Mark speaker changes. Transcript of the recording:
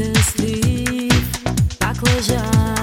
Speaker 1: deslip, baclajá.